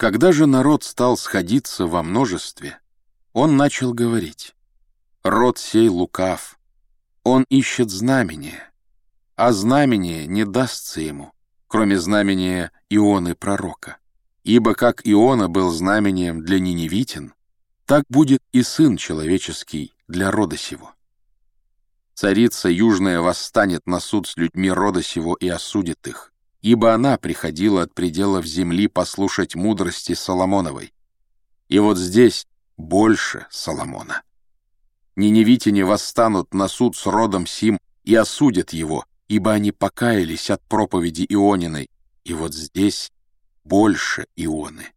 Когда же народ стал сходиться во множестве, он начал говорить, «Род сей лукав, он ищет знамения, а знамение не дастся ему, кроме знамения Ионы пророка. Ибо как Иона был знамением для ниневитин, так будет и Сын Человеческий для рода сего. Царица Южная восстанет на суд с людьми рода сего и осудит их, ибо она приходила от пределов земли послушать мудрости Соломоновой. И вот здесь больше Соломона. Ниневитяне восстанут на суд с родом Сим и осудят его, ибо они покаялись от проповеди Иониной, и вот здесь больше Ионы.